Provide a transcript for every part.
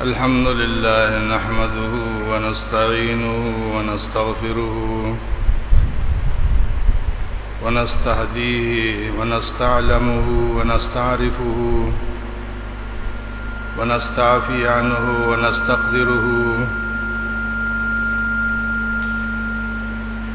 الحمد لله نحمده ونستعينه ونستغفره ونستهديه ونستعلمه ونستعرفه ونستعفي عنه ونستقدره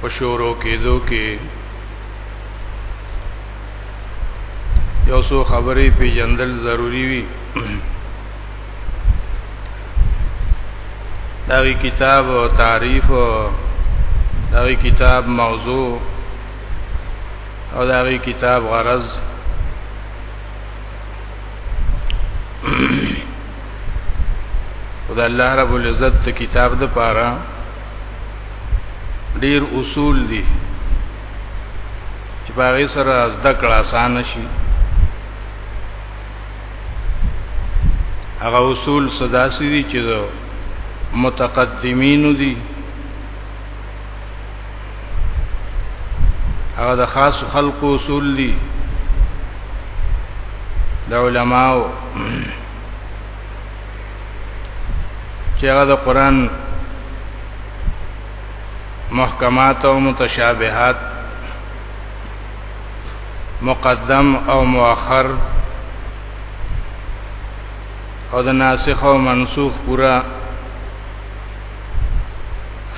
په شورو کېدو کې یو څو خبرې پیجندل ضروری وي داوی کتاب او تعریف داوی کتاب موضوع او داوی کتاب غرض خدای الله رب العزت کتاب د پاره ډیر اصول دي چې باغې سره زده کړه آسان شي هغه اصول صدا سي دي چې متقدمینو دي هغه د خاص خلق اصول دي د علماو چې هغه د قران محکمات او متشابهات مقدم او مؤخر او د ناسخ او منسوخ پورا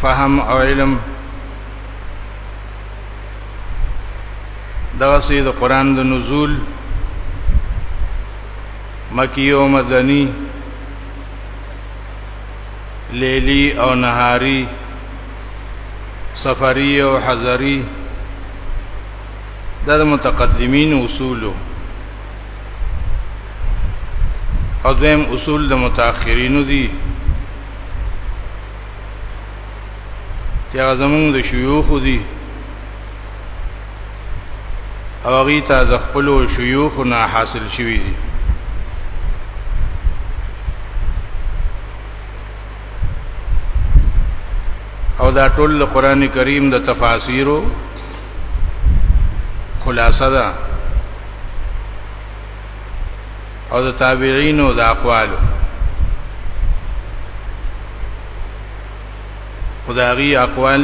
فهم او علم دغه سید قران د نزول مکی او مدنی لیلی او نهاری سفری او حضری دا د متقدمین اصولو او دویم اصول د متأخرینو دي چې هغه زمونږ د شيوخ دي او هغه ته د خپل شيوخ نه حاصل شوی دي او دا ټول قران کریم د تفاسیرو خلاصه ده او د تابعینو د اقوالو خدایي اقوال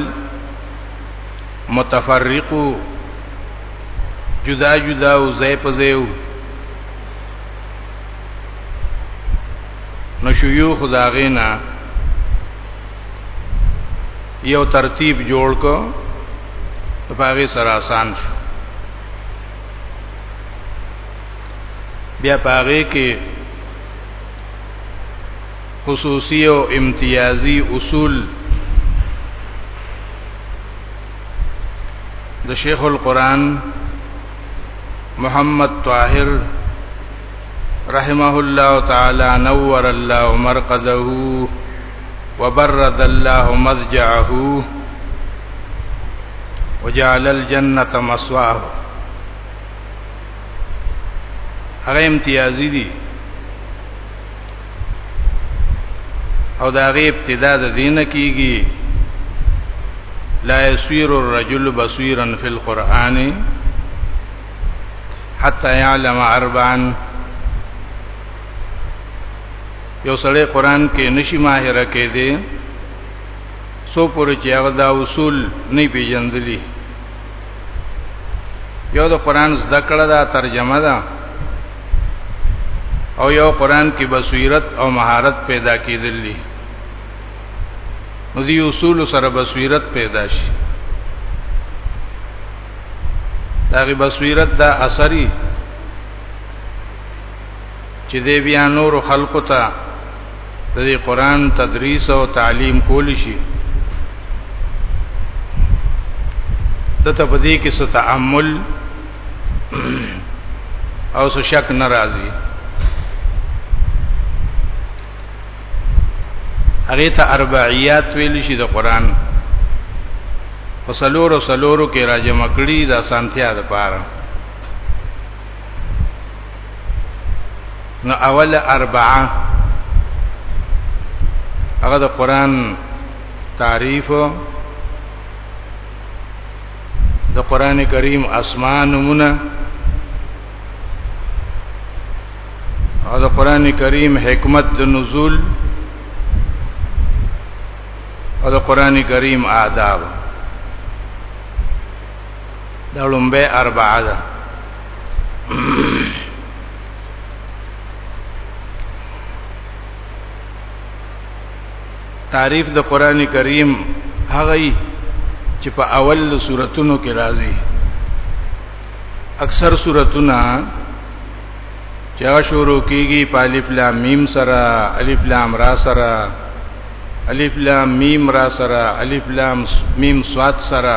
متفرقو جدا جدا او زې په زېو نو شيوخ داغینا یو ترتیب جوړ کو په هغه سره آسان شو بیا پاره کې خصوصي او امتیازي اصول د شیخ القرآن محمد طاهر رحمه الله تعالی نور الله مرقده وبرد الله مزجعه وجعل الجنه مسواه هغه امتیازي دي او دا غي ابتدا د دینه کیږي لا يسير الرجل بصيرا في القرآن حتى يعلم اربعا یو سړی قران کې نشي ماهره کې دي سو پورې چې هغه دا اصول نه پیژندلی یو د قران زده کړه دا ترجمه ده او یو قران کې بصیرت او مهارت پیدا کیدل دي نو دی اصول سره بصیرت پیدا شي داغه بصیرت دا اثري چې دی بیا نور خلقو ته د دې قران تدریس او تعلیم کول شي د ته په دې کې څه تأمل او څه شک ناراضي هغه ته اربعیات ویل شي د قران په سلورو سلورو کې راجمع کړي د اسانتیا لپاره نو اول اربعه هغه د قران تعریف د قران کریم اسماء نمونه او د قران کریم حکمت د نزول او د قران کریم آداب دا لومبه اربعه ده تعریف د قران کریم هغه چې په اول سوراتونو کې راځي اکثر سوراتونه چا شروع کیږي په الف لام میم سره الف لام را سره الف لام میم را سره الف لام میم صاد سره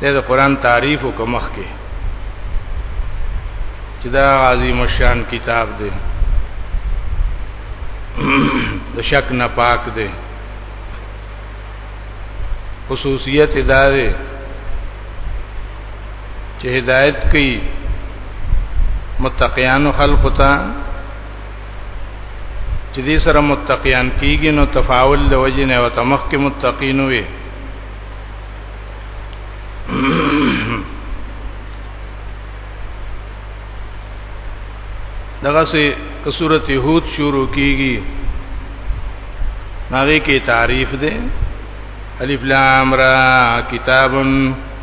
د قرآن تعریف او مخ کې چې دا عظیم الشان کتاب دی د شک نه پاک دی خصوصیت دا دی چې هدایت کوي متقیان خلق ته چې دې سره متقیان کیږي نو تفاول د وجې نه او تمخ کې متقین وي دغه سه کسورت یهود شروع کیږي هغه کې تعریف ده الف لام را کتابن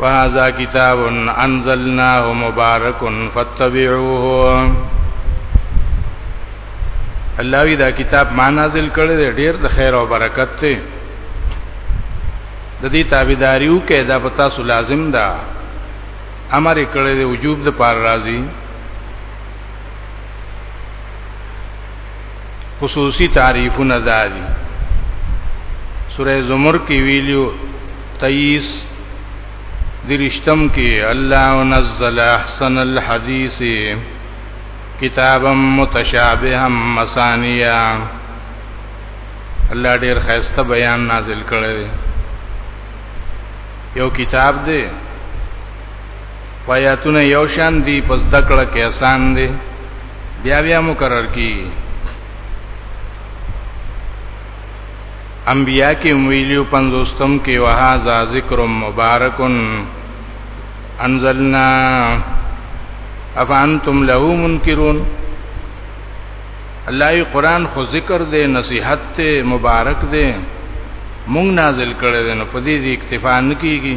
وهذا کتاب انزلناه مبارک فاتبعوه الله وی دا کتاب ما نازل کړی دی ډیر د خیر او برکت دی د دې تابعداریو کې دا پتا سو لازم ده امر کړی دی وجوب د پار راضی خصوصي تعریفونه دادي سوره زمر کې ویلو 23 درشتم کې الله نزل احسن الحديث کتابا متشابها مثانيا الله ډیر خیسته بیان نازل کړی یو کتاب دی فیاتونه یو شان دی پس دکړه کې آسان دی بیا بیا مکرر کی انبیاء کې ویلیو پنځوستم کې وهذا ذکر مبارک انزلنا افانتم له منکرون الله یو قران خو ذکر دی نصیحت ته مبارک دی مونږ نازل کړی دی نو په دې اکتفا نه کیږي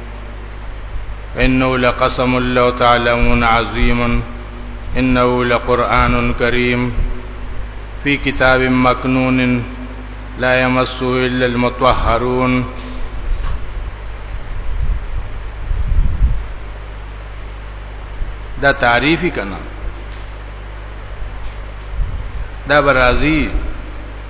انه لقسم لو تعلمون عظيم انه لقران كريم في كتاب مكنون لا يمسه الا المطهرون دا تعریفی کنا دا برازي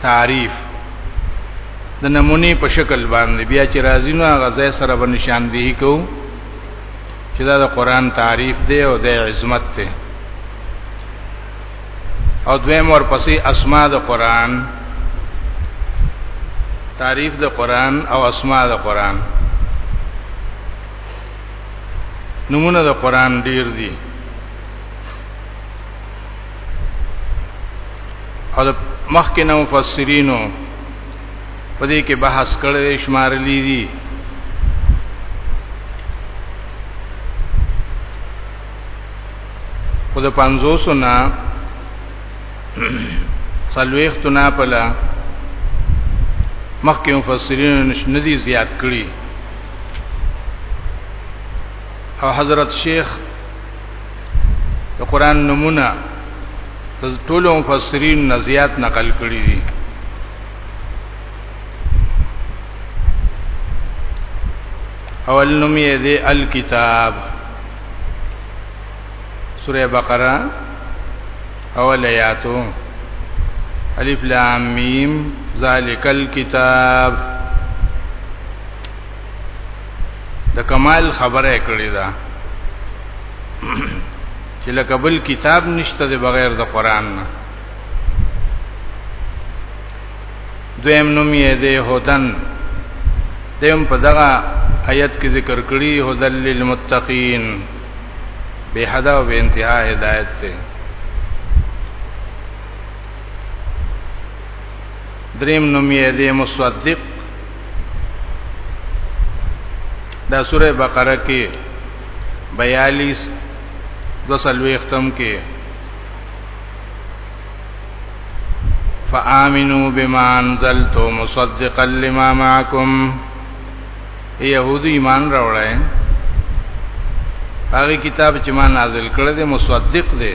تعریف د نمونې په شکل باندې بیا چې راځي نو هغه ځای سره به نشاندهي کو چې دا د قران تعریف دی او د عظمت دی او دویم ورپسې اسماء د قران تعریف د قران او اسماء د قران نمونه د قران ډیر دي او مخکې نو مفسرینو په دې کې بحث کړی شمار لیدي خو د 500 نه سلويخت نه پلا مخکې مفسرین نشنه دي زیات کړی او حضرت شیخ د قران نمونه ټول مفسرین نزیات نقل کړی دي اول نوم یې دی الکتاب سوره بقره اول آیاتو الف لام میم ذالک الکتاب د کمال خبره کړې ده چې لکه بل کتاب نشته د بغیر د قران نه دویم نوم یې دی هدن دیم په دغه آیت کې ذکر کړی هدل للمتقین به حدا او به انتها هدایت ته دریم نوم یې دی مصدق دا سوره بقره کې 42 دوسلوي ختم کې فآمنوا بما انزلت مصدقا لما معكم يهودي ایمان راوړای هغه کتاب چې ما نازل کړی دی مصدق دی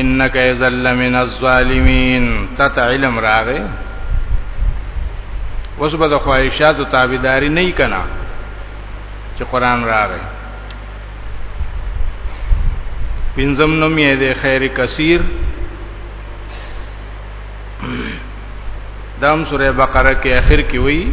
انک اذا لمن الظالمین تت علم راغه اوس به د خواهشاتو تابعداري نه کنا چې قران راغی پنځم نوم یې د خیر کثیر دام سوره بقره کې اخر کې وایي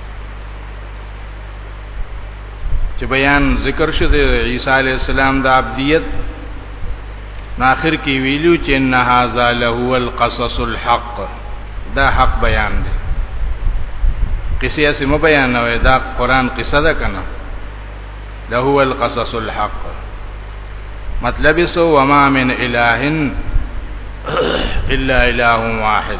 چې بیان ذکر شوه د عیسی علی السلام د عبدیت ناخر کې ویلو چې ان هاذا له القصص الحق دا حق بیان دی قصې اسې مو بیان نه دا قران قصه ده کنه ده هو القصص الحق مطلب سو وما من اله الا اله واحد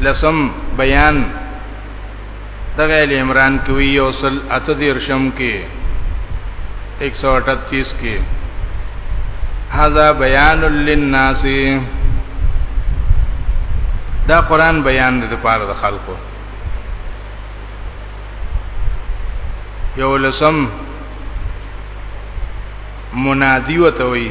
لسم بیان دغه ال عمران کې وی او سل اتدیر شم کې 138 کې هاذا بیان للناس دا قران بیان دی د پاره د خلکو یو لسم منادی وتوي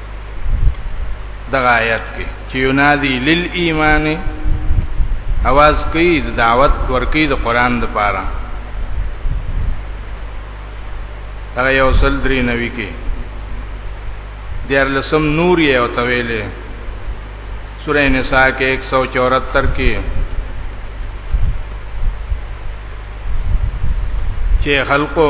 دغه آیات کې چې ینادي للایمان اواز کوي د دعوت ورکی د قران د پاره دا یو سل درې نوي کې دیر لسم نور یې او تویلې سورې نساء کې 174 کې چې خلقو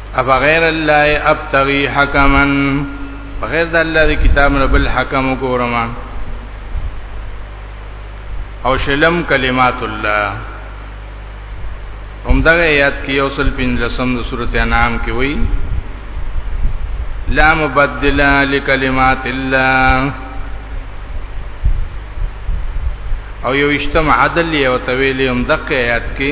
افا غیر الله ابتغي حکما غیر د الله د کتاب نه بل حکم وګورم او شلم کلمات الله همدغه یاد کې یو سل پنځلسم د سورته انعام کې وایي لا مبدل لکلمات الله او یو اشتم عدل یو تویلی هم دقه آیات کې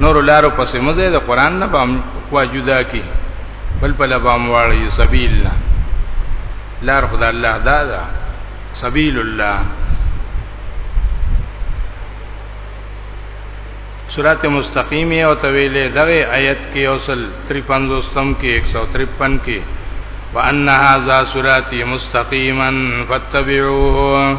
نور لارو پسې مزه د قران نه بام خوا جدا کی بل په لبام واړی سبیل نه لار خدای الله دا دا سبیل الله سورات مستقیم او طویلې دغه آیت کې اوصل 53 تم کې 153 کې وان هاذا سوراتی مستقیما فاتبعوه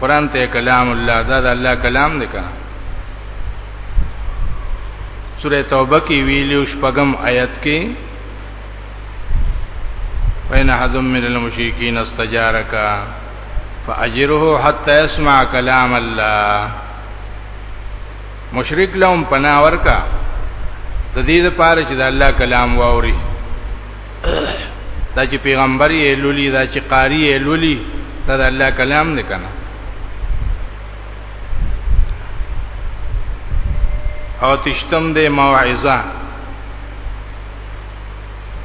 قران ته کلام الله دا د الله کلام دی کنه سوره توبه کې ویلو شپږم آیت کې وین احد من المشرکین استجارک فاجره حتى يسمع كلام الله مشرک لهم پناور کا د دې لپاره چې د الله کلام واوري دا چې پیغمبر یې لولي دا چې قاری یې لولي دا د الله کلام نه کنه او تشتم دې موعظه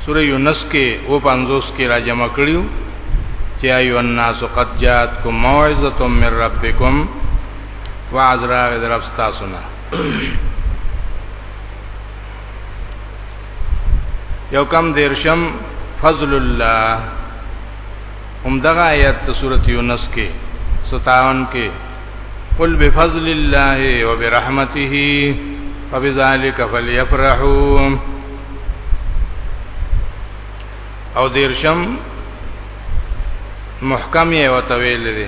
سوره یونس کې او 50 کې را جمع کړیو چې ایو الناس قد جاتکم موعظه من ربکم وعذرا غذرب تاسو نه یو کم دیرشم فضل الله هم دغه آیت ته سورۃ یونس کې 57 کې قل بفضل الله وبرحمته فبذلك فليفرحوا او دیرشم محکم یې وتویل دي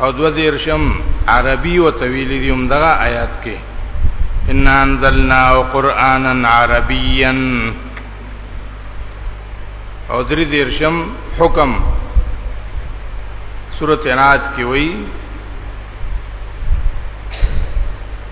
او دو دیرشم عربی و طویل دیوم دغا آیات کې ان انزلنا قرانا عربیا او دری دیرشم حکم سورۃ انات کې وایي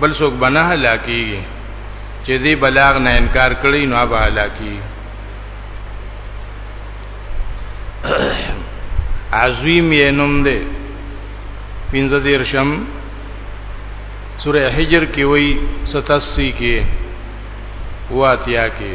بل څوک بنه هلاکیږي چې دی بلاغ نه انکار کړي نو به هلاکی عظیم یې نوم دی پنځه دیرشم سوره حجر کې وای 87 کې واتیا کې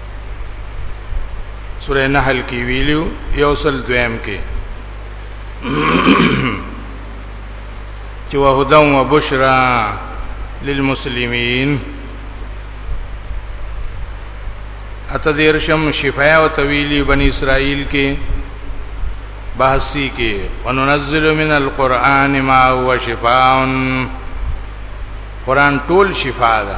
سورہ نحل کې ویلو یو سل دویم کې چې وهدا و بشرا للمسلمین اته دیرشم شفاء او طویلی بنی اسرائیل کې بحثی کې وننزل من القرآن ما هو شفاء قرآن ټول شفاء ده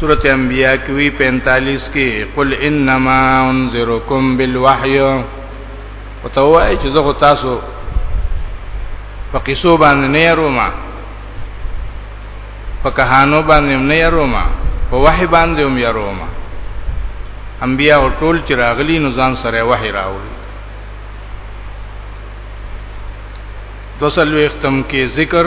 سورت انبیاء کی 45 کې قل انما انذرکم بالوحی او ته وای چې زه تاسو په قصو باندې نه یروم په کهانو باندې نه یروم په وحی باندې هم یروم انبیا او ټول چې راغلي نو ځان سره وحی راوړي دوسلو اختم کې ذکر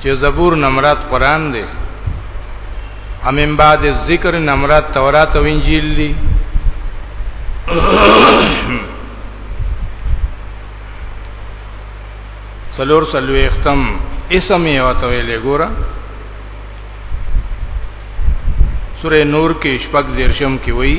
چې زبور نمرات قران دی امن بعد ذکر نمرات تورات او انجیل دی سلور سلوی اختم اسم یې وته ویلې ګوره سورې نور کې شپږ دیرشم کې وایي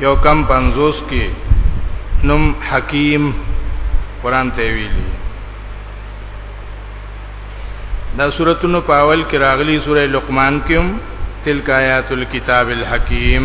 یو کم پنځوس کې نوم حکیم قران ته ویلي دا سورتونو په اول کې راغلي سوره لقمان کې هم تلک آیات الكتاب الحکیم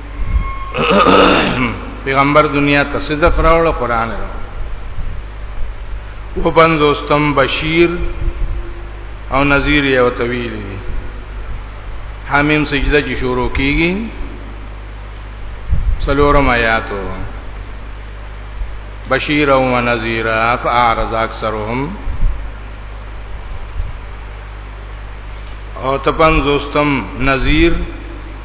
پیغمبر دنیا ته صدف راوړ قران راوړ و پنځوستم بشیر او نذیر یو طویل دی حمیم سجده چې شروع کیږي سلورم آیاتو بشیر او نذیر فاعرض اکثرهم او تپن زوستم نذیر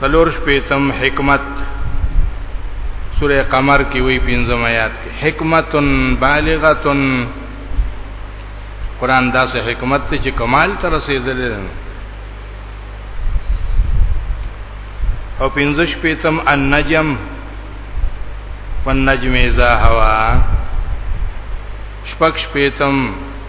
سلور شپیتم حکمت سوره قمر کې وی پنځم آیات کې حکمت بالغه قران دا سه حکمت ته چې کمال تر رسیدل او پنځه شپیتم النجم والنجم اذا هوا شپږ شپیتم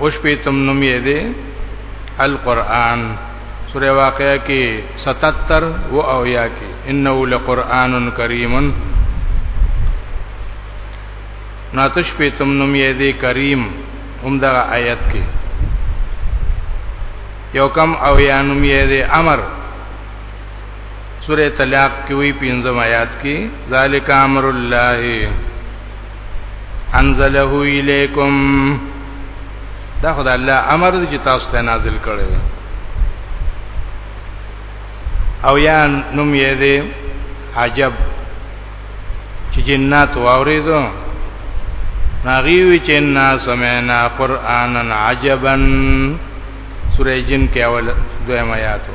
اوش په تم نوم یې دی القرآن سوره واقعه کې 77 و او یا کې انه لقرآن کریم ناتش په تم نوم یې دی کریم هم دا آیت کې یو کم او یا نوم یې دی امر سوره طلاق کې وی پنځم آیات کې ذالک امر الله انزله الیکم دا خدای الله امر دې چې تاسو ته نازل کړي او یا نوم یې دې عجب چې جنات واورېدو ناغي وی چې نا سمعنا قرانا عجبا سورې جن کې اول دویم آیاتو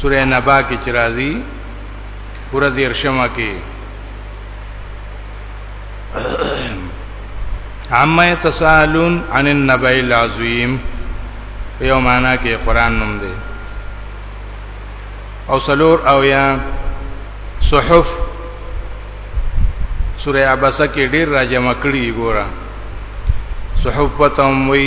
سوره نبا کې چې راځي پورا دیرشمه کې عما يتسالون عن النبأ العظیم یو معنا کې قران نوم دی او سلور او یا صحف سوره عبسه کې ډیر راجمع کړي ګوره صحف پتم وی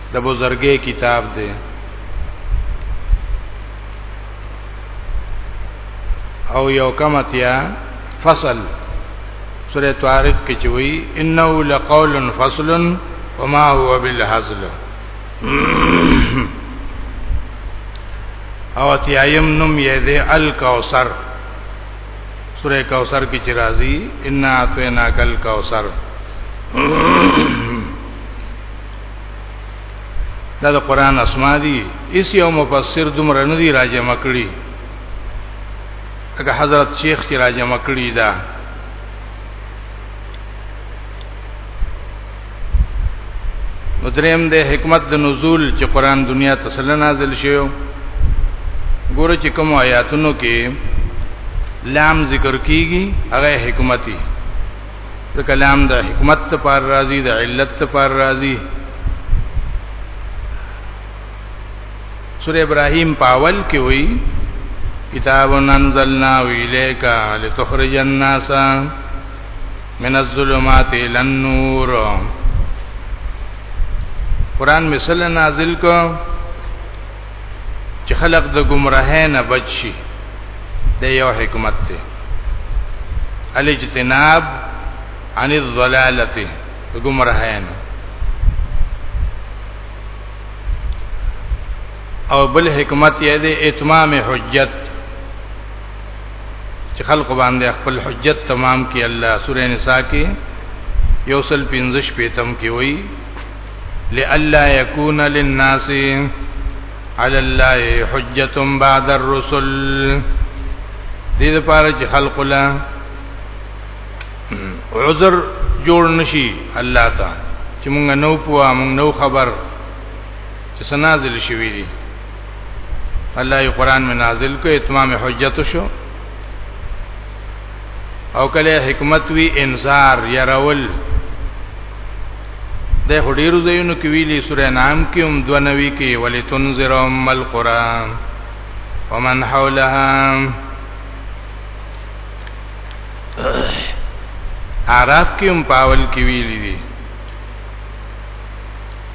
د بزرګي کتاب دی او یو کمتیا فصل سوره طارق کې چوي انه لقول فصل وما هو بالهزل او تیایم نم یې دې الکوثر سوره کوثر کې چې راځي ان اعطینا کل کوثر دا د قران اسماء دي اس یو مفسر دومره نه دی راجم کړی هغه حضرت شیخ چې راجم کړی دا مدریم د حکمت د نزول چې قران دنیا ته سره نازل شوی ګوره چې کوم آیاتونو کې لام ذکر کیږي هغه حکمتي د کلام د حکمت ته پر راضي د علت ته پر راضي سورہ ابراهيم پاول کې وایي کتاب انزلنا الیک لتخرج الناس من الظلمات الى النور قران مثل نازل کو چې خلق د گمراهۍ نه بچ شي د یو حکمت ته الاجتناب عن الضلاله گمراهۍ نه او بل حکمت یې د اتمام حجت چې خلق باندې خپل حجت تمام کړي الله سورې نساء کې یو سل 15 پیتم کې وایي لئلا يكون للناس على الله حجه بعد الرسل دې لپاره چې خلق لا عذر جوړ نشي الله ته چې مونږ نو پوها مونږ نو خبر چې سنازل شوی دي الله یې قران منازل کو اتمام حجت شو او کله حکمت وی انذار يرول د هډیرو زینو کې ویلي سورې نام کې هم دو نوي کې ولې تنذر ام القران ومن حولها عرب کې هم پاول کې ویلي دي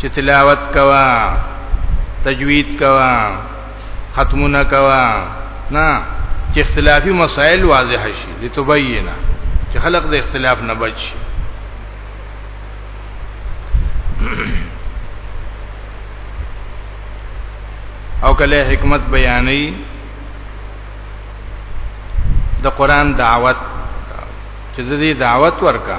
چې تلاوت کوا تجوید کوا ختمونه کوا نه چې اختلافي مسائل واضح شي لتبینا چې خلق د اختلاف نه بچ شي او کله حکمت بیانې د قران دعوت چې د دې دعوت ورکا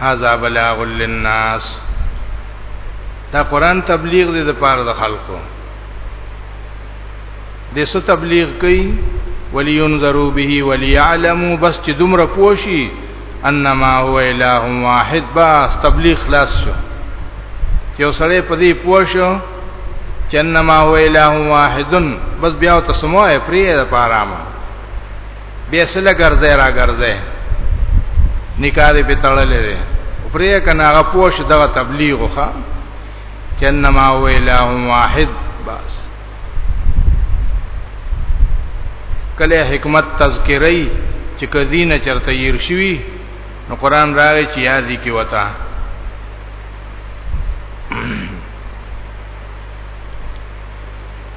هاذا بلاغ للناس دا قران تبلیغ دی د پاره د خلکو د څه تبلیغ کوي ولینذروا به وليعلموا بس چې دومره پوشي انما هو اله واحد بس تبلیغ خلاص شو یو سړی په دې پوښو چې انما هو اله واحد بس بیا تاسو مو یې پرې د پاره به سله ګرځي را ګرځي نکاح دې پتړلې ده پرې کنه هغه پوښ دغه تبلیغ وخا چنما هو اله واحد بس کله حکمت تذکری چې کدینه چرته ير شوی نو قران راغی چې یاد دي کې وتا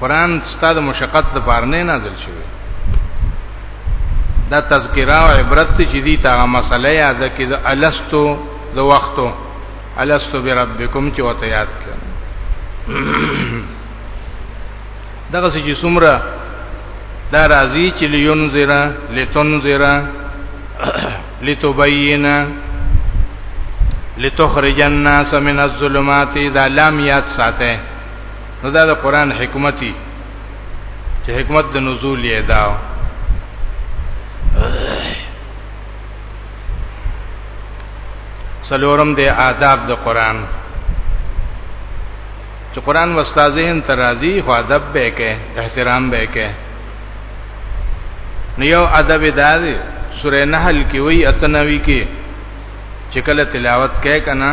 قران ستاسو د مشقت لپاره نه نازل شوی دا تذکرہ او عبرت چې دي تا مسله یاد کې د الستو د وختو الستو بربکم چې وته یاد کړ دغه چې څومره دا راځي چې لینذر لتنذر لتبین لتخرج الناس من الظلمات دا لام یاد ساته نو دا د قران حکمت دی چې حکمت د نزول یې دا سلورم د آداب د قران چې قران واستاذین ترازی خو ادب به کې احترام به کې نو یو ادب دا دی سورې نحل کې وی اتنوي کې چې کله تلاوت کې کنا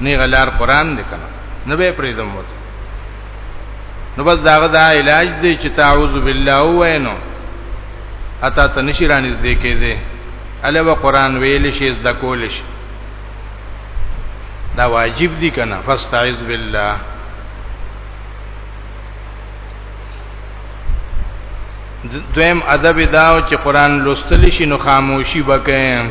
نه غلار قران دې کنه نه به پریدم وته نو بس داغه دا علاج دی چې تعوذ بالله وینو اته ته نشی رانیز دی کې دی اله و قران ویل شي د کول شي دا واجب دي کنه فاستعذ بالله دویم ادب داو چې قران لوستل شي نو خاموشي وکړي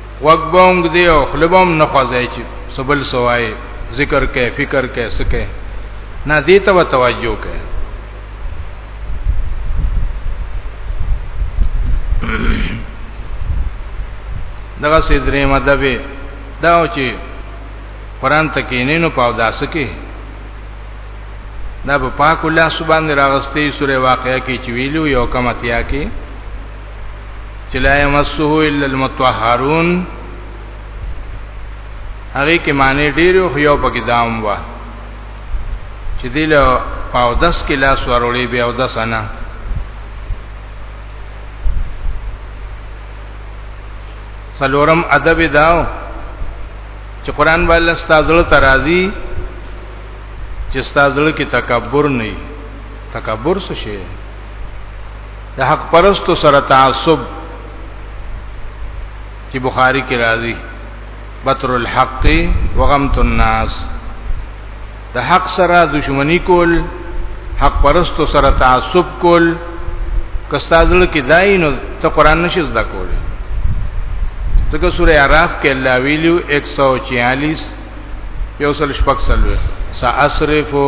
وګبوم دې او خلبوم نه خوځای چې سبل سوای ذکر کې فکر کې سکه نه دې ته توجه کې دغه سې درې مدب دا او چې قران ته کې نه نو پاو داس کې دا په پاک الله سبحانه راغستې سورې واقعیا کې چې ویلو یو کمتیا کې چې لا یمسه الا المطهرون هغه کې معنی ډیر خو یو پکې دام و چې دله پاو دس کې لاس ورولې بیا او دس نه سلورم ادب داو چې قران باندې استادل ترازی چې استادل کې تکبر نه تکبر څه شي د حق پرستو سره تعصب چې بخاری کې راځي بتر الحق وغمت الناس د حق سره دښمنی کول حق پرستو سره تعصب کول کستازل کې دای نو ته قران نشي زده کول ځکه سوره اعراف کې الله ویلو 146 یو سل شپږ سل سا اصرفو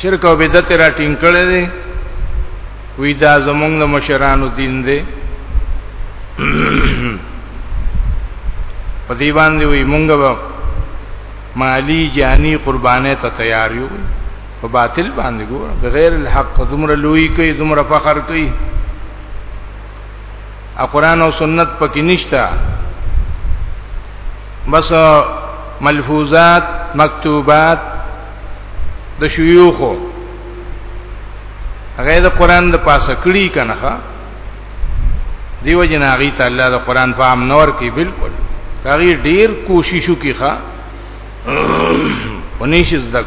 شرک او بدعت را ټینګ کړي دي وی دا زمونږ د مشرانو دین دی په دې باندې وی مونږ به مالی جانی قربانه ته تیار یو په باطل باندې ګور بغیر الحق دومره لوی کوي دومره فخر کوي او قران او سنت پکې نشتا بس ملفوظات مکتوبات د شيوخو هغه د قران د پاسه کړی کنه دیو جن هغه ته الله د قران په عام نور کې بالکل هغه ډیر کوششو کې ښا ونیش زدک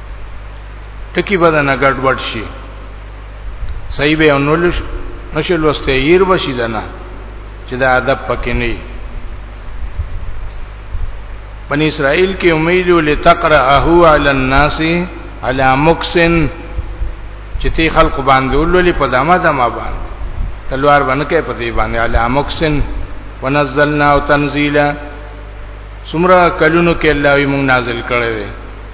ټکی به نه ګډوډ شي صحیح به انول نشل وسته ير وشي دنا چې دا ادب پکې نه بنی اسرائیل کې امید لتقرأه علی الناس علی مکسن چې تی خلق باندې ولولې په دما دما باندې تلوار باندې کې په دې باندې علی مکسن ونزلنا تنزیلا سمرا کلونو کې الله یې مونږ نازل کړی دی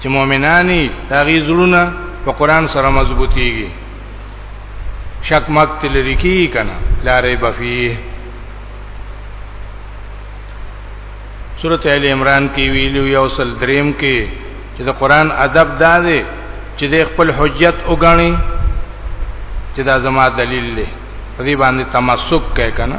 چې مؤمنانی داغي زړونه په قران سره مضبوطيږي شک مت لري کی کنه لارې بفيه سورته ال عمران کې ویلو یو سل دریم کې چې د قران ادب دا دی چې د خپل حجت وګڼي چې دا زما دلیل دی په دې باندې تمسک کوي کنه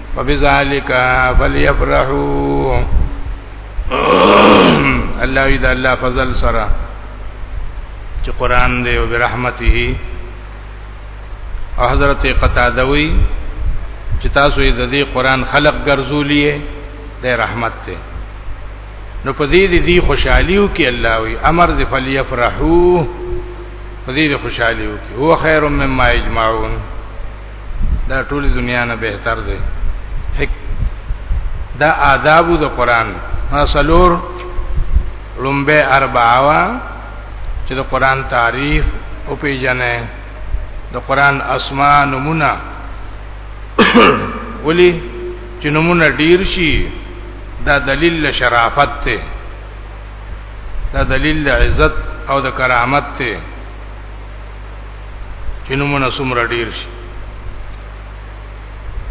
فبذالک فلیفرحوا الله دې الله فضل سره چې قران دې او برحمته او حضرت قتاده وی چې تاسو یې د دې قران خلق ګرځولې د رحمت ته نو په دې دې خوشحاليو کې الله وی امر دې فلیفرحوا په دې خوشحاليو کې هو خیر مما یجمعون دا ټول دنیا نه بهتر دی دا آداب د قران سلور لومبه اربعوا چې د قران تعریف او پیژنې د قران اسماء نمونه ولی چې نمونه ډیر شي دا دلیل له شرافت ته دا دلیل له عزت او د کرامت ته چې نمونه سمره ډیر شي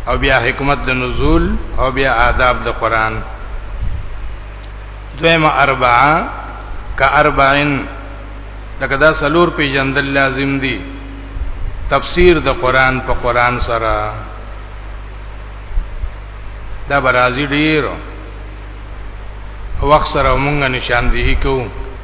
او بیا حکمت د نزول او بیا آداب د قران دویمه اربعه کا اربعین لکه دا سلور پی جندل لازم دی تفسیر د قران په قران سره دا برازي ډیر وخت سره مونږه نشاندهي کوو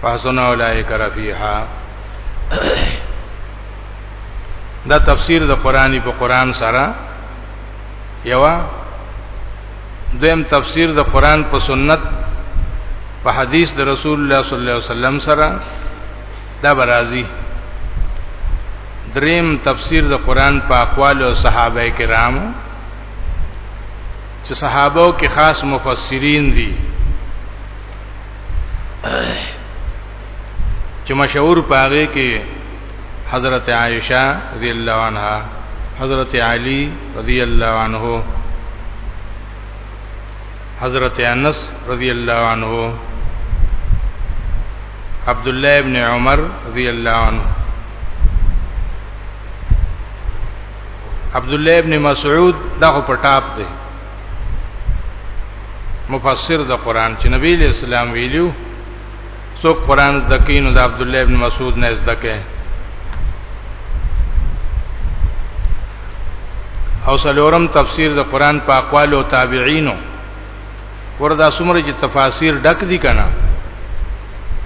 فحسن اولائک رفیحا دا تفسیر د قرآنی په قرآن سره یوا دویم تفسیر د قرآن په سنت په حدیث د رسول الله صلی الله علیه وسلم سره دا برازي دریم تفسیر د قرآن په اقوال او صحابه کرامو چې صحابه کې خاص مفسرین دي چې مشهور پاغه کې حضرت عائشہ رضی الله عنها حضرت علی رضی الله عنه حضرت انس رضی الله عنه عبد الله ابن عمر رضی الله عنه عبد الله ابن مسعود دا په ټاپ دی مفسر د قران چې نبی له اسلام ویلو څوک قران زکین او د عبد الله ابن مسعود نه زکه او سلورم تفسیر د قران په اقوال او تابعینو وردا سمره چې تفاسیر ډک دي کنه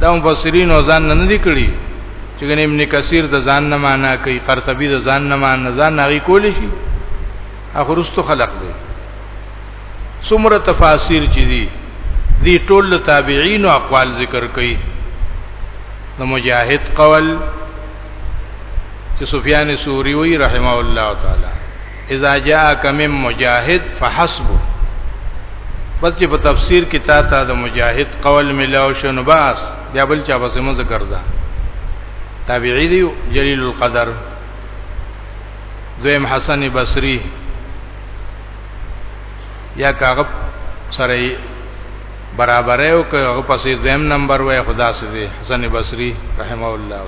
دا مفسرین او ځان نه دي کړی چې ګنې ابن کثیر د ځان نه معنا کوي قرطبي د ځان نه معنا ځان نه کولی شي اخرستو خلق دی څومره تفاسیر چې دي دی ټول تابعین او اقوال ذکر کړي د مجاهد قول چې سفیان سوری وی رحمه الله تعالی اذا جاءك من مجاهد فحسبه بس چې په تفسیر کې تا ته د مجاهد قول ملاو شنو باس بیا بل چا بس مو ذکر ده تابعی دی جلیل القدر دویم حسن بصری یا کاغه سره برابر یو که هغه پسې دویم نمبر وای خدا سي دي حسن بصري رحم الله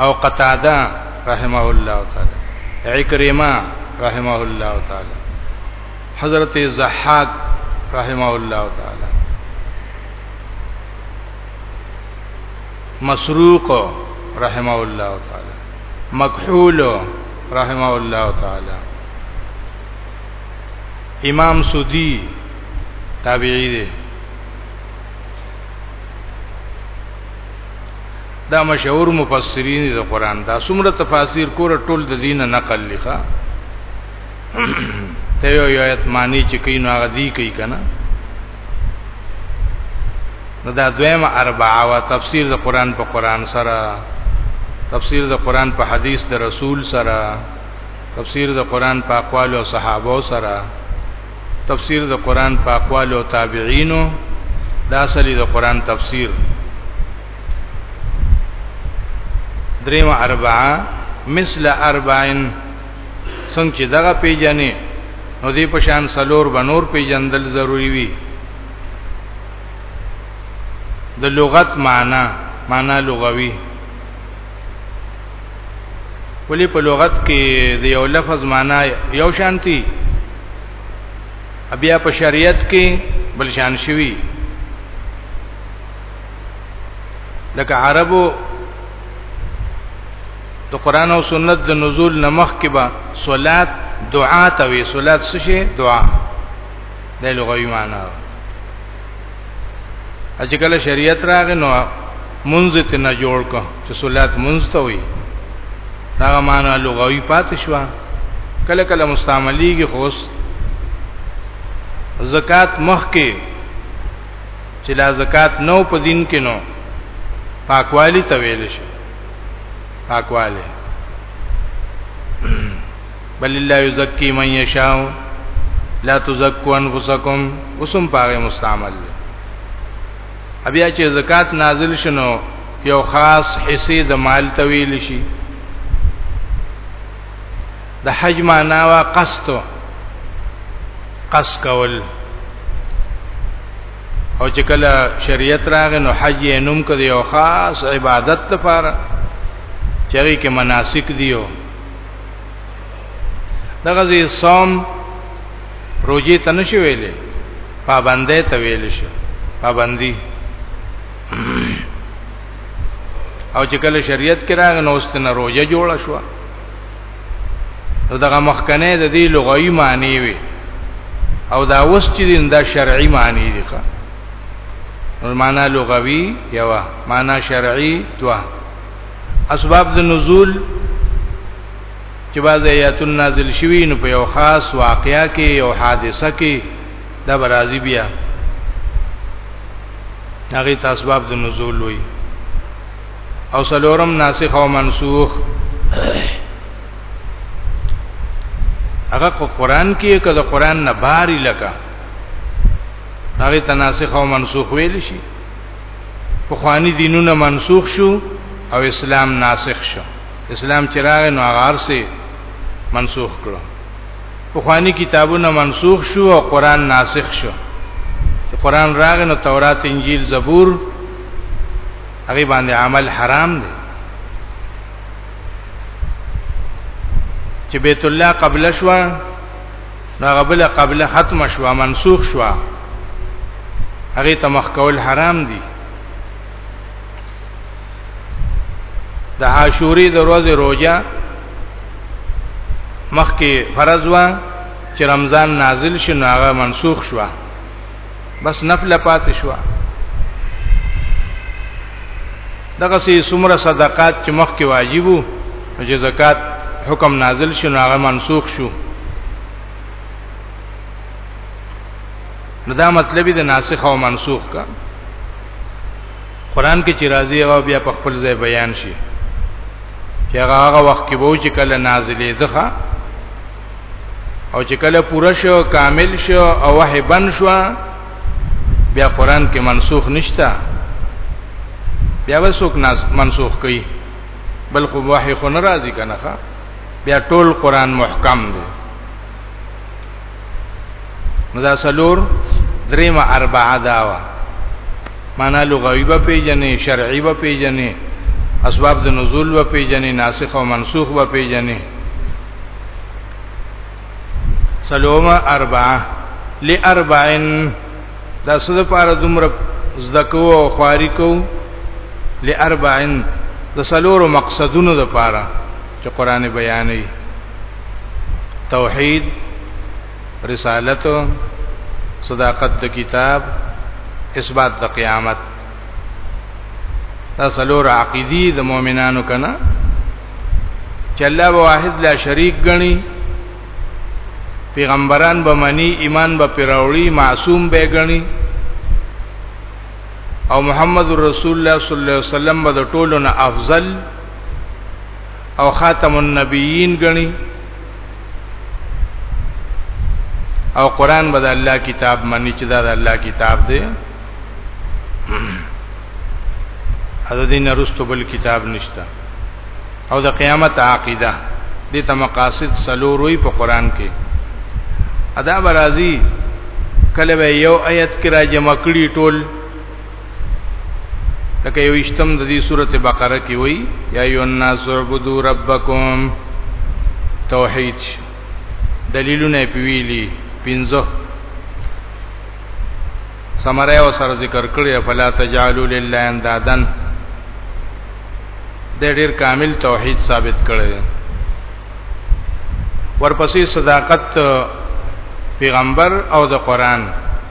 او قتاده رحمه الله تعالی عکرمه رحمه الله تعالی حضرت زحاق رحمه الله تعالی مسروق رحمه الله تعالی مکحول رحمه الله تعالی امام سودی تابعی دی دا مشهور مفسرین د قران دا څومره تفاسیر کور ټول د دین نقل لخوا ته یو آیت معنی چې کین هغه دی کوي کنه نو دا دویمه اربعه وا تفسیر د قران په قران سره تفسیر د قران په حدیث د رسول سره تفسیر د قران په اقوال او صحابه سره تفسیر د قران په اقوال او تابعینو دا اصلي د قران تفسیر دریمه اربعه مثل اربعین څنګه چې دغه پیژنې نو دې په شان سلور بنور پیژندل ضروری وي د لغت معنا معنا لغوي ولی په لغت کې د یو لفظ معنا یو شانتی بیا په شریعت کې بل شان شوی لکه عربو د قران او سنت د نزول نمخ کې با صلات دعا ته وی صلات څه شي دعا د لغوي معنی چې کله شریعت راغی نو منځ ته نه جوړ کو چې صلات منځ ته وي دا معنی لغوي پاتې شو کله کله مستعمليږي خوس زکات مخ کې چې لا زکات نو په دین کې نو پاکوالی ته ویل شي پاکواله بل الله یزکی من یشاء لا تزکو انفسکم وسم پاره مستعمل دی بیا چې زکات نازل شنو یو خاص حصے د مال طویل شي د حج معنا وا قصد قصد کول او چې کله شریعت راغی نو حج یې نوم کړ یو خاص عبادت لپاره چری کې مناسک دیو دغه زی صوم روزي ته نشي ویلې پابندې ته ویل شي پابندي او چې کله شریعت کې راغی نو ستنه روزه جوړه شوه نو دغه مخکنه د دې لغوي معنی وي او دا اوس چې دا شرعي معنی دي ښا نو معنا لغوي یو معنا شرعي دوا اسباب د نزول چې باز آیات نازل شوی نو په یو خاص واقعیا کې یو حادثه کې دا برازي بیا هغه تاسباب د نزول وي او سلورم ناسخ او منسوخ هغه قرآن کې کله قرآن نه باري لکه هغه تناسخ او منسوخ ویل شي په خواني دینونه منسوخ شو او اسلام ناسخ شو اسلام چراغ نو هغه سه منسوخ کړو په خواني کتابونه منسوخ شو او قرآن ناسخ شو قرآن راغ نو تورات انجیل زبور هغه باندې عمل حرام دی چې بیت الله قبل شوا نو قبل قبل ختم شوا منسوخ شوا هغه ته مخ کول حرام دي د عاشوري د ورځې روزه مخکې فرض وا چې رمضان نازل شنو هغه منسوخ شوا بس نفل پاتې شو دغه سي سمره صدقات چې مخکې واجبو چې زکات حکم نازل شو هغه منسوخ شو نو دا مطلب دی ناسخ او منسوخ کا قران کې چې راځي هغه بیا په خپل ځای بیان شي چې هغه هغه وخت کې وو چې کله نازلې ځخه او چې کله پوره شو کامل شو او وحی بن شو بیا قران کې منسوخ نشتا بیا وسوک ناس منسوخ کړي بل خو وحی خو ناراضي کنه ښا بیا ټول قران محکم دی نو دا سلور دریم اربعه داوا معنا لغوی به پیجنې شرعي به پیجنې اسباب د نزول به پیجنې ناسخ او منسوخ به پیجنې سلوما اربعه لاربعن دا سود پاره دومره زدکو او خواري کو لاربعن د سلورو مقصدونو د پاره چې قران بیانې توحید رسالت صداقت د کتاب اثبات د قیامت دا سلور عقیدی د مؤمنانو کنا چې الله به واحد لا شریک غني پیغمبران به منی ایمان به پیراوړي معصوم به غني او محمد رسول الله صلی الله علیه وسلم به د ټولو نه افضل او خاتم النبیین غني او قران به د الله کتاب مني چې دا د الله کتاب دی اته دین رستو بل کتاب نشته او د قیامت عقیده دې ته مقاصد سلوروي په قران کې ادا برازي کله به یو آیت کې را جمع کړي ټول لکه یو اشتم د دې سورته بقره کې وایي یا ایو الناس عبدو ربکم توحید دلیلونه پیویلی پنځه سمره او سر ذکر کړی فلا تجعلوا لله اندادن د ډیر کامل توحید ثابت کړی ورپسې صداقت پیغمبر او د قران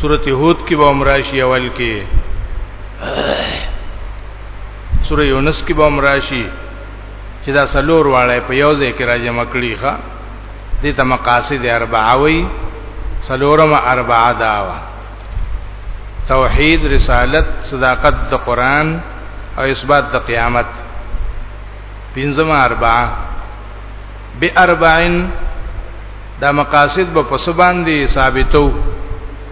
سورته هود کې به امراشي اول کې سوره یونس کې به امراشي چې دا سلور واړه په یو ځای کې راځي مکړي ښا دې ته مقاصد اربعه وي سلورم اربعه داوا توحید رسالت صداقت د قران او اثبات د قیامت پنځم اربعه باربعن دا مقاصد به پس باندې ثابتو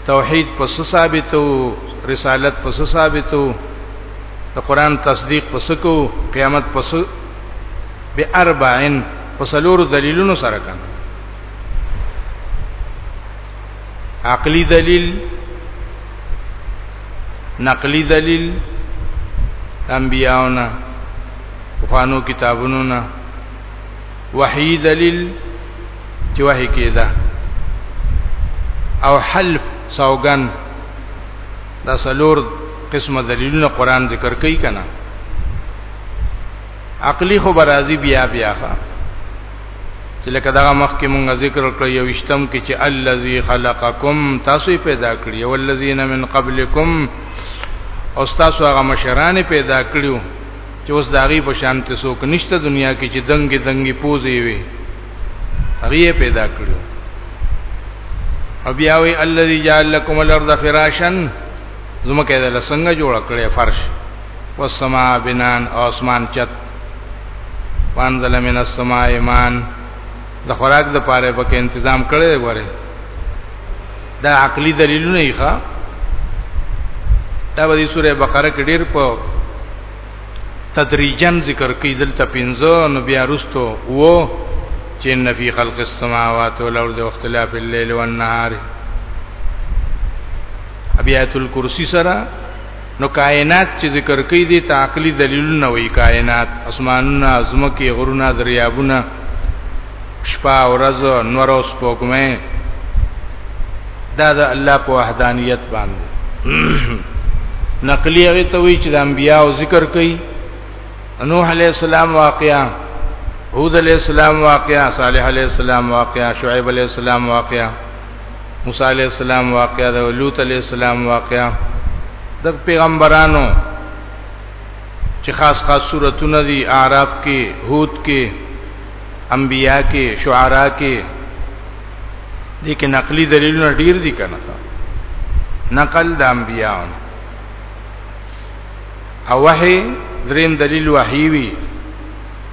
توحید پس ثابتو رسالت پس ثابتو د قران تصدیق پس کو قیامت پس به اربعین پسلور دلیلونو سره کړه عقلی دلیل نقلی دلیل انبیاءونه خوانو کتابونو نه وحی دلیل چې وحی کېده او حلف سوګن دا سلور قسمه دلیلونه قران ذکر کوي کنه عقلی خو برازي بیا بیا ښه چې لکه دا مخکې مونږ ذکر کړ یو اشتم کې چې الذی خلقکم تاسو پیدا کړی او الذین من قبلکم او تاسو هغه مشران پیدا کړیو چې اوس داغي په شان ته څوک نشته دنیا کې چې دنګي دنګي پوزي وي هغه پیدا کړو او بیا وی الذی جعل لكم الارض فراشا زمکه د لسنګ جوړ کړي فرش والسماء بنان او اسمان چت وانزل من السماء ایمان د خوراک د پاره پکې تنظیم کړي غواړي دا عقلی دلیلونه یې ښا دا به سوره بقره کې ډیر په تدریجن ذکر کوي دلته پنځه نو بیا رستو وو چې ان فی خلق السماوات والارض واختلاف الليل والنهار ابیات الکرسی سره نو کائنات چې ذکر کوي دي ته عقلي دلیلونه وي کائنات اسمانونه ازمکه غرونه دریابونه شپه ورځ نور او سپوږمۍ دا د الله په وحدانیت باندې نقلی هغه ته وی چې د انبیاء ذکر کوي نوح علی السلام واقعا هود علی السلام واقعا صالح علی السلام واقعا شعیب علی السلام واقعا موسی علی السلام واقعا د لوط علی السلام واقعا د پیغمبرانو چې خاص خاص صورتونه دي اعراف کې هود کې انبیاء کې شعرا کې دي کې نقلی دلیلونه ډیر دي کنه نقل د انبیاء او وحی دریم دلیل وحی وی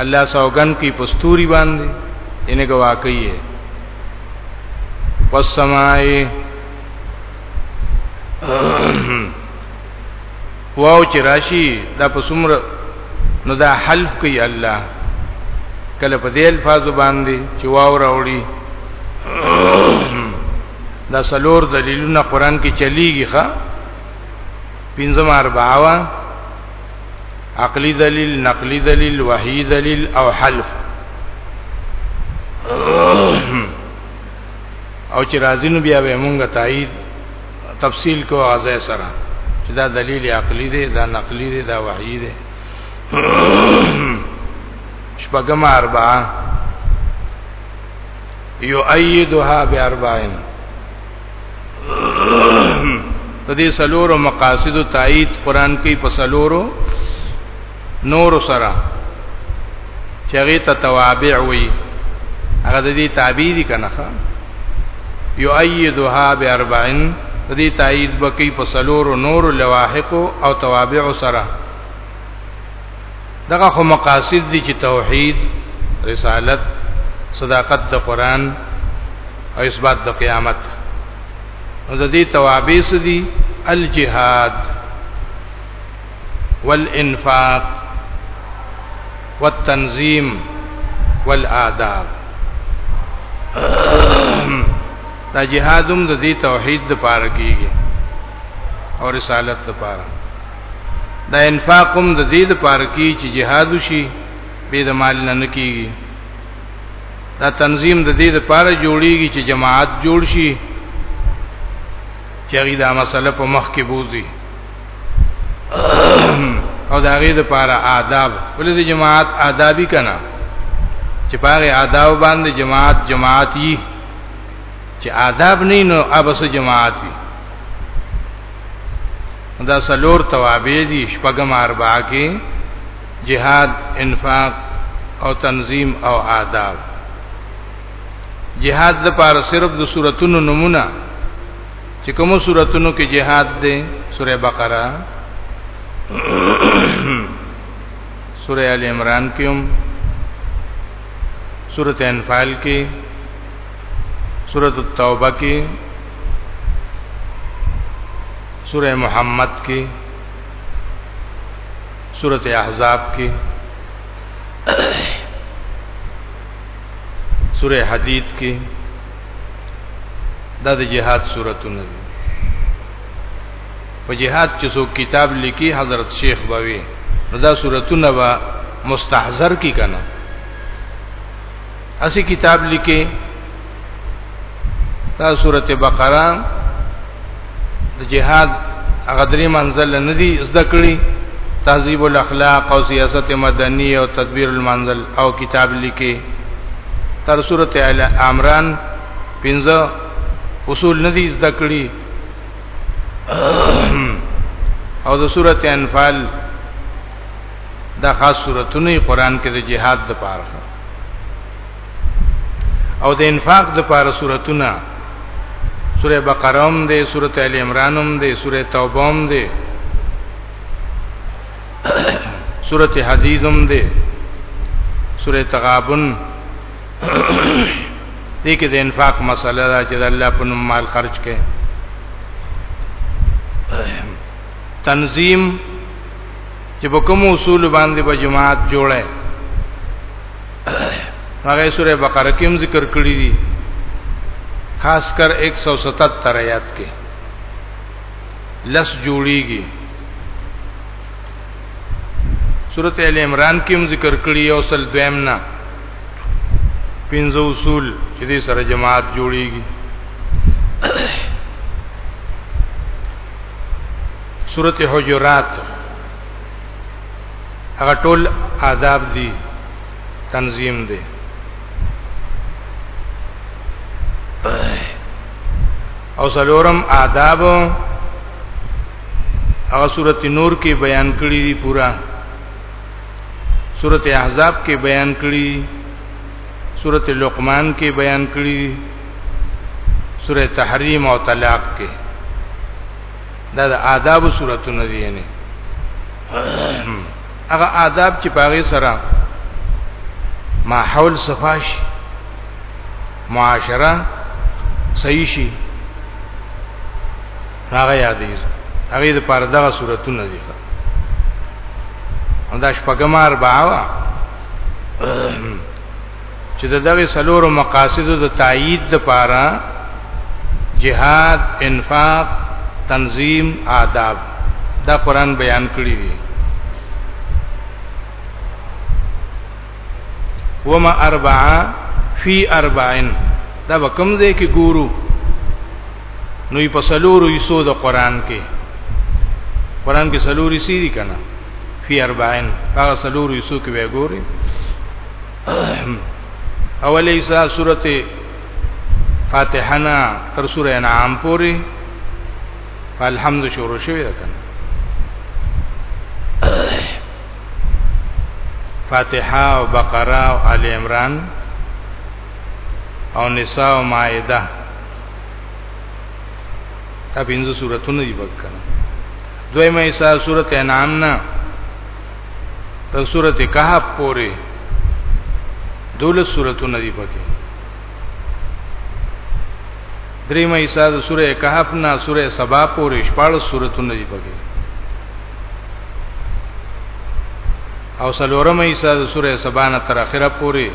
الله سوګن کی پستوري باندې ان گوا کوي والسماء واو چې راشي دا په سمر نو دا حلف کوي الله کله په دې الفاظ باندې چې واو راوړي دا سلور دلیلونه قران کې چلیږي ښا پنځم اربعه عقلی دلیل نقلی دلیل وحی دلیل او حلف او چې راځي نو بیا به مونږه تایید تفصیل کو غزه سره چې دا دلیل عقلی دی دا نقلی دی دا وحی دی شپږم اربعه یؤیدها باربعین د دې سلورو مقاصد تایید قران کې په سلورو نور سره چې هغه ته توابع وي هغه د دې تابع دي کنه یؤیدها باربعن د دې تایید بکی په سلورو نور لواحق او توابع سره دغه خو مقاصد دي چې توحید رسالت صداقت د قران او اثبات د قیامت نو د دې توابع سدي الجهاد والانفاق والتنظیم والآداب دا جهادم د دې توحید لپاره کیږي او رسالت لپاره دا انفاق هم د دې لپاره کی چې جهاد وشي به د مال نه نکیږي دا تنظیم د دې لپاره جوړیږي چې جماعت جوړ شي چې هغه دا مسله په مخ کې بوزي او دا غي د پاره آداب ولې د جماعت آدابی کنا چې پاره آداب باندې جماعت جماعت یي چې آداب نه نو ابس جماعت یي دا سلور توابع دي شپږم اربعه کې جهاد انفاق او تنظیم او آداب جهاد د پاره صرف د سوراتونو نمونه چې کوم سوراتونو کې جهاد دی سوره بقره سوره ال عمران کې هم سوره انفال کې سورۃ التوبه کې سورہ محمد کې سورہ احزاب کې سورہ حدید کې دا د جهاد سوراتونه دي په جهاد چې څو کتاب لیکي حضرت شیخ بوي دا سوراتونه وا مستحضر کی کنه اسی کتاب لیکي دا سورته بقره د جهاد هغه درې منزل نه دي زده کړی تهذیب الاخلاق او سیاست مدنی او تدبیر المنزل او کتاب لیکي تر سورته ال عمران پنځه اصول نه دي زده کړی او د سورته انفال دا خاص سورته نه قرآن کې د جهاد د پاره او د انفاق د پاره سورتونه سوره بقره هم ده سوره ال عمران هم ده سوره توبه هم ده سوره حدید هم ده سوره تغابن دې کې د انفاق مسله ده چې د الله په نوم مال خرج کړي تنظیم چې په کوم اصول باندې به جماعت جوړه هغه سوره بقره کې هم ذکر کړی دي خاص کر 177 آیات کې لس جوړیږي سورته ال عمران کې هم ذکر کړی او سل دویم نه پنځه اصول چې دې سره جماعت جوړیږي سورت حجرات هغه ټول آداب دي تنظیم دي او سلورم آداب هغه سورت نور کې بیان کړی دي پورا سورت احزاب کې بیان کړی سورت لقمان کې بیان کړی دی سورې تحریم او طلاق کې دا د آداب سوراتونه دي یعنی هغه آداب چې پاغه سره ماحول صفاش معاشره صحیح شي هغه یادې هغه د پاره دغه صورتونه دي دا شپږم اربعه چې د دغه سلورو مقاصدو د تایید د پاره جهاد انفاق تنظیم آداب دا قران بیان کړی دی وما اربعا فی اربعن دا به کوم ځای کې ګورو نو په سلورو یسو د قران کې قران کې سلوري سي دي کنه فی اربعن هغه سلورو یسو کې به ګوري اولې سا سورته فاتحه نا تر سورې انعام پوری الحمد شروع شوی ده کنه فاتحه او بقره او ال عمران او نساء او مائده دا پنځه سوراتونه دي وکړه دویمه ایسا سورته انعام نه تر سورته کهف پورې دولس سوراتونه دي پکې دریمه ایسا د سوره کهف نه سوره سبا پورې شپږ سورتونه دي پکې او سلورمه ایسا د سوره سبا نه تر اخره پورې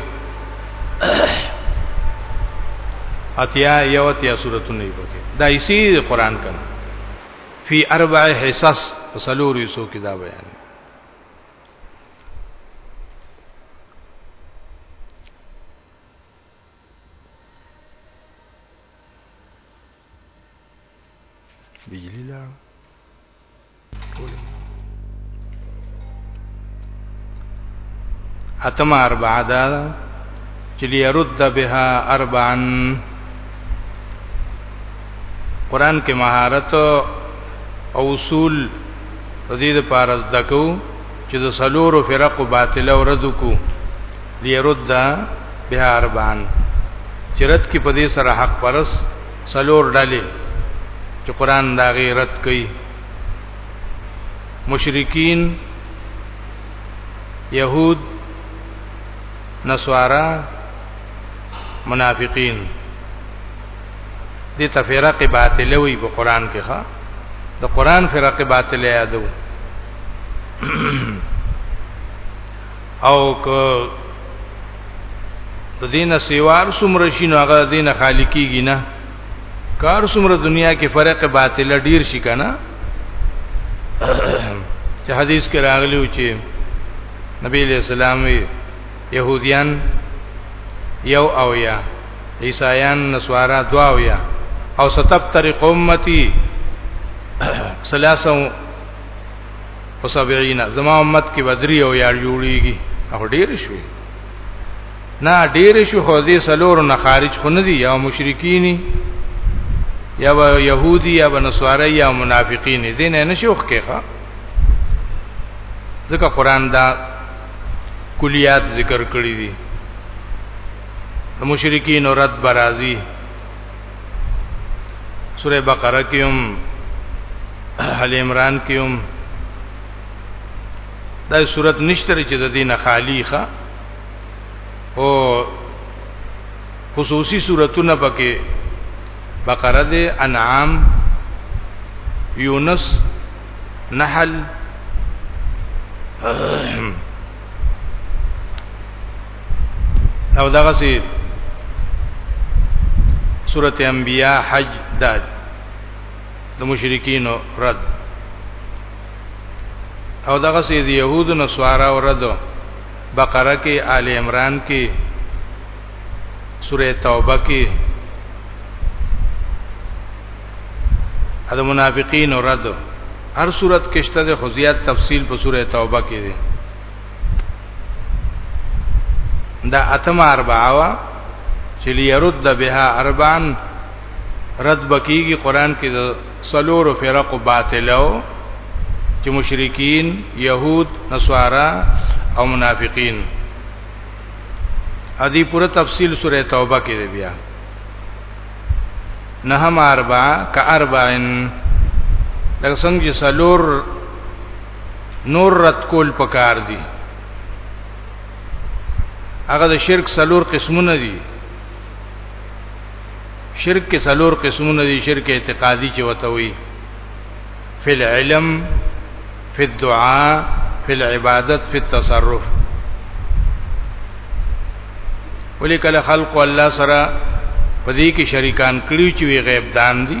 اتیا یو اتیا سورتونه دي پکې دا ایسی قرآن کنه فی اربع حصص سلور یسو کې دا بیان بجلی لاړ ټول اتم اربعه دا چې ليرد بها اربعا قران کې مهارت او اصول د دې لپاره زده کوو چې د سلورو فرقو باطله ورد کو ليرد بها اربعان چې رد کې په دې سره حق پرس سلور ډلې چې قران دا غي رد کوي مشرکین يهود نسوارا منافقین دي تفرقه باطله وي په قران کې ښا د قران فرقه باطله یادو او که د دین سیوار سمره شینو هغه دین خالی کیږي نه کار سمره دنیا کې فرق باطل ډیر شي کنه چې حدیث کې راغلی و چې نبی علیہ السلام وی يهوديان یو او یا عیسایان نسوارا دوا او یا او ستفترق امتی سلاسو او سبعینا زما امت کې بدری او یار جوړیږي او ډیر شوي نه ډیر شو خو دې سلور نه خارج خو نه دي یا مشرکینی یا و يهودي یا و نصارا یا منافقین دې نه نشوخ کېخه ځکه قران دا کلیات ذکر کړی دي مشرکین رد برازي سوره بقره کې هم ال عمران کې هم دا صورت نشته چې د دینه خالی ښه او خصوصي صورتونه پکې بقره دې انعام یونس نحل او دغه سي سورته انبیاء حج داد د مشرکین رد او دغه سي د يهودو نسوارا او رد بقره کې آل عمران کې سوره توبه کې د منافقین رد هر صورت کې شته د خزيات تفصیل په سوره توبه کې دي دا اتم اربعه وا چې ليرد بها اربعن رد بکیږي قران کې د سلور فرق باطلو چې مشرکین يهود نصارا او منافقین ادي پوره تفصیل سوره توبه کې دی بیا نهم اربع ک اربعن لکه څنګه چې سلور نور رد کول پکار دي هغه د شرک سلور قسمونه دي شرک کې سلور قسمونه دي شرک اعتقادي چې وته وي فی العلم فی الدعاء فی العبادت فی التصرف ولیکل خلق الله سره پدې کې شریکان کړیو چې غیب دان دي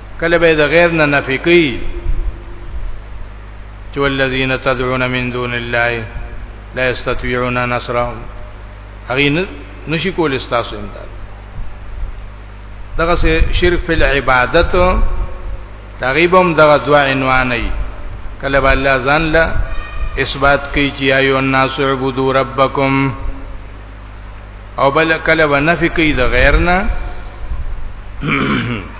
کله به د غیر نه نفي کوي چې والذین تدعون من دون الله لا یستطيعون نصرهم هغه نشي کول استاسو امداد دغه سه شرک فی العبادت تقریبا دغه دوا عنوان ای کله به الله ځان له اثبات کوي چې ایو الناس عبدو ربکم او بل کله به نفي کوي د غیر نه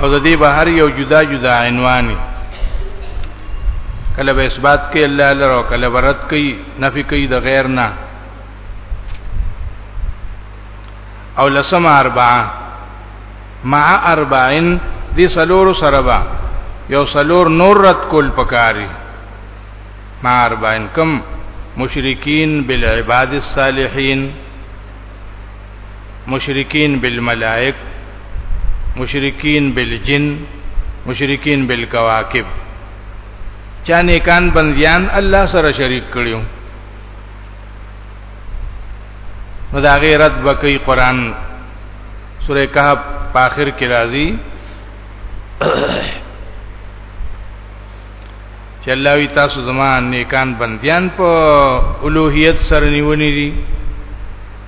او د دې بهر یو جدا جدا عنوان کله به اثبات کوي الله لره او کله برت کوي نفي کوي د غیر نه او لسم اربعه مع اربعين دي سلور سره با یو سلور نور رد کول پکاري مع اربعين کم مشرکین بالعباد الصالحین مشرکین بالملائک مشرکین بالجن مشرکین بالکواکب چا نیکان بندیان الله سره شریک کړیو نو دا غیرت بکی قران سوره کهف په اخر کې راځي چې الله وی تاسو زما نیکان بندیان په اولوہیت سره نیونی دي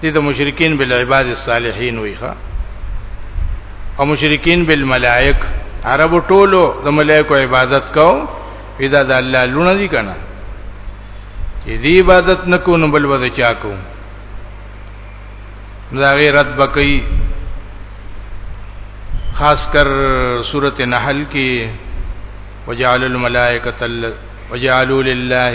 دي د مشرکین بالعباد الصالحین ویخه او مشرکین بالملائک عربو ټولو د ملائکو عبادت کو پیدا د الله لونه دي کنه چې دې عبادت نکو نو بل وځ چا کو دا غیر رد بکئی خاص کر سورت نحل کی وجعل الملائکۃ وجعلوا لله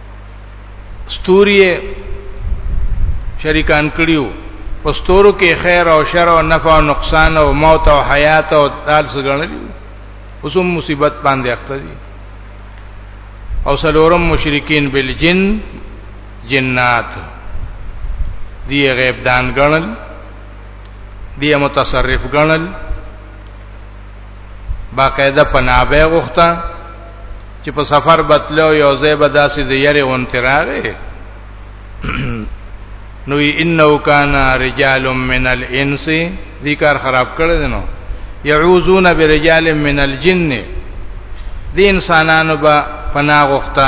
ستوري شریکان کړیو پستورو کې خیر او شر او نفع او نقصان او موت او حیات او دال سګړل اوسم مصیبت باندې اخته دي او سلورم مشرکین بالجن جنات دی غیب دان ګڼل دی متصرف ګڼل باقاعده پنابه غوښته چې په سفر بتلو یو ځای به داسې د یری غونتی راغی نو انه کان رجال من الانس دې کار خراب کړی دی نو يعوذون برجال من الجن دې انسانانو به پناه غوښته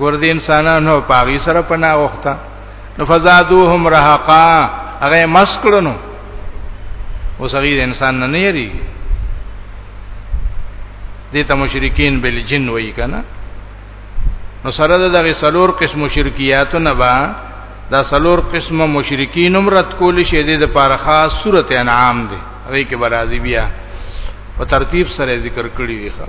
ګور دې انسانانو پاغي سره پناه وخته نو فزادوهم رهقا هغه مسکړنو اوس هغه انسان نه نه یری دې ته مشرکین بل جن وای کنه نو سره د دغه سلور قسم شرکیاتو نه با دا سلور قسمه مشرکین هم رد کول شي د لپاره خاص صورت انعام دی هغه کې برازي بیا په ترتیب سره ذکر کړی دی ښا